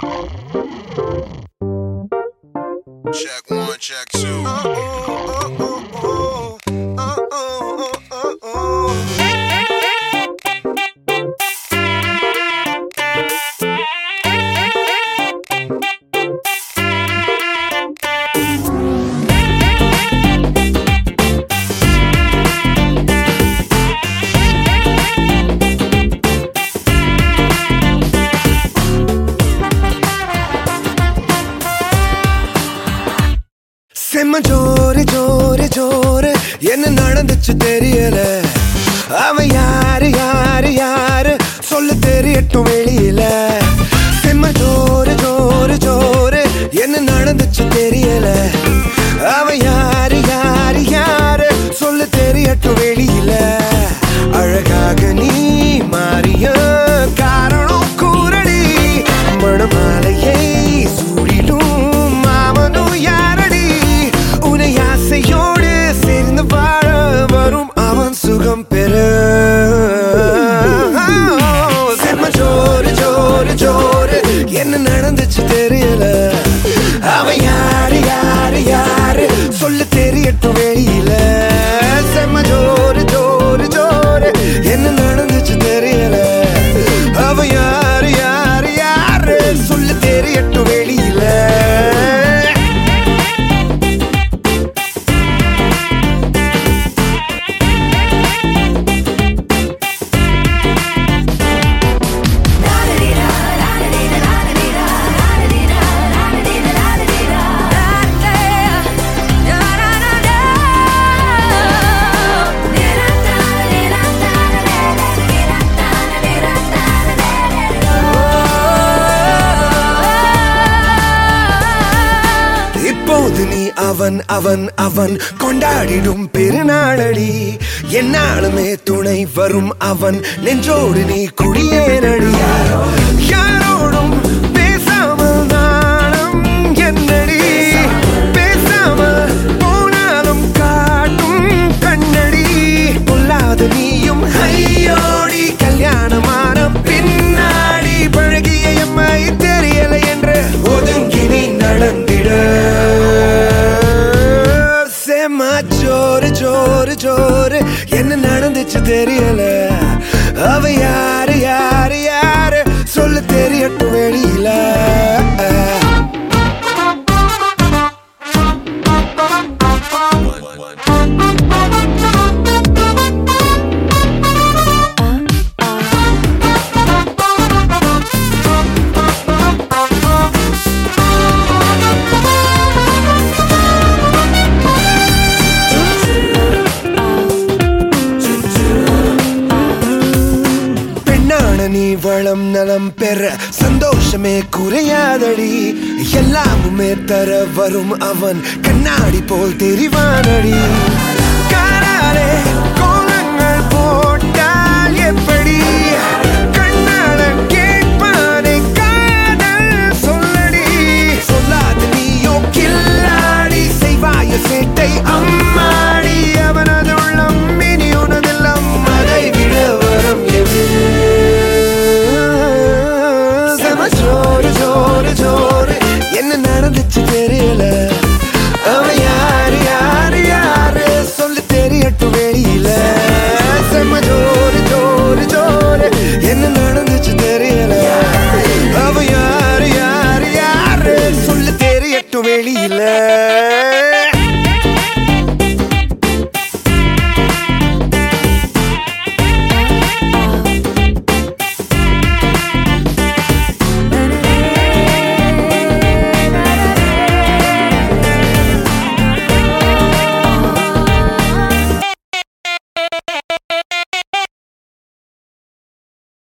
Check one, check two. செம்ம ஜோரு ஜோரு ஜோரு. என்ன நடந்துச்சு தெரியல. அவன் யாரு யார்? என்ன நடந்துச்சு தெரியல அவன் அவன் அவன். கொண்டாடிடும் பெருநாளடி. என்னாலுமே துணை வரும் அவன். நெஞ்சோடு நீ குடியேறடியா என்ன நடந்துச்சு தெரியல. அவையா பெண்ணான நீ வளம் நலம் பெற சந்தோஷமே குறையாதடி. எல்லாமுமே தர வரும் அவன். கண்ணாடி போல் தெரிவானடி. வெளியில.